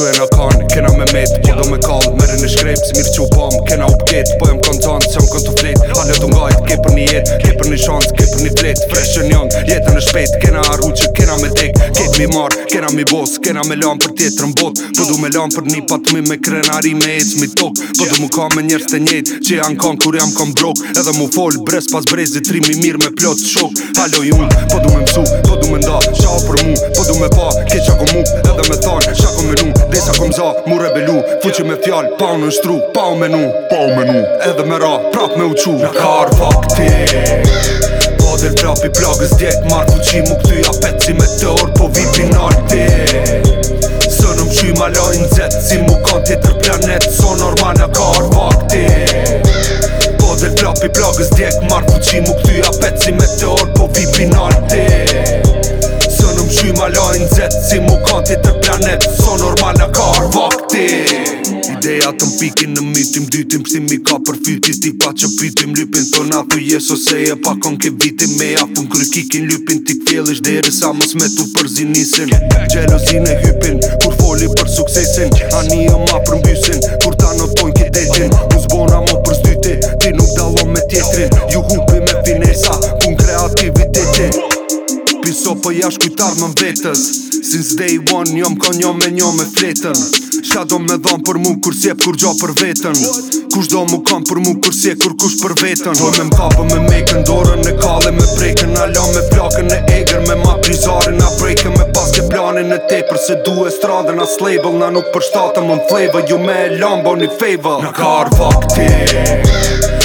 Kena e në kanë, kena me metë Po do me kal mërë në shkrepë Si mirë që u pomë, kena u pëketë Po jam më kanë tanë, që më kanë të fletë ke për një jetë Ke për një shansë, ke për një fletë Freshë në jonë, jetë në shpetë Kena arru që kena me tekë Ketë mi marë, kena mi bosë Kena me lanë për tjetë rëmbotë Po du me lanë për një patëmi Me krenari me ecë mi tokë Po du mu ka me njerës të njetë Që janë kanë kur jam kanë brokë Edhe mu folë brez pas brezit Rimi mirë me plotë shokë Halo i unë, po du me mësu Po du me nda, qa o për mu Po du me pa, ke qa mu Edhe me thanë, kom za, mu rebelu fuqe me fjall, pa unë nështru, pa unë menu Pa unë menu, edhe me ra, prap me uqu Nga kar fakti Po del prap i plagës djek Marë fuqi mu këty a peci me të orë Po vi pinalti Së në më qy lojnë Si mu kanë tjetër planet so normal nga kar fakti Po del prap i plagës djek Marë fuqi mu këty a peci me të orë Po vi pinalti qy ma lajnë si mu kanti të planet So normal në karë, vakti Ideja të mpikin në mitim dytim Pësi mi ka për ti di pa që pytim Lypin thona tu jes ose e pa kon ke vitim Me afun kry kikin lypin ti kfjellish Dere sa mos me tu përzinisin Gjelozin e hypin kur foli për suksesin Ani e ma përmbysin kur ta në tojnë ki Unë zbona mo për zdyti ti nuk dalon me tjetrin Ju humpi me finesa kun kreativitetin so po jash kujtar më mbetës Since day one, njom ka njom me njom me fletën Qa do me dhon për mu kur sjep kur gjo për vetën Kush do mu kam për mu kur sjep kur kush për vetën Do me mkapë me mekën, dorën e kale me prekën Ala me plakën e egrë me ma prizarin na prejkën Me pas planin e te për se du e stradën as label Na nuk për shtatën më në flavor, ju me e lambo një favor Në karë vakti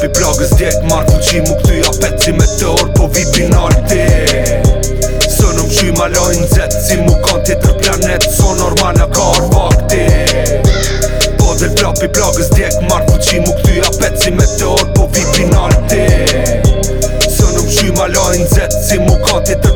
Pi plagës djek marrë ku mu këtu ja petë si me të orë po vi binalti nalti Së në më qi ma lojnë zetë si mu kanë të planet planetë so normalna ka orë vakti Po dhe të p'i plagës djek marrë ku mu këtu ja petë si me të orë po vi binalti nalti Së në ma lojnë zetë si mu kanë të planet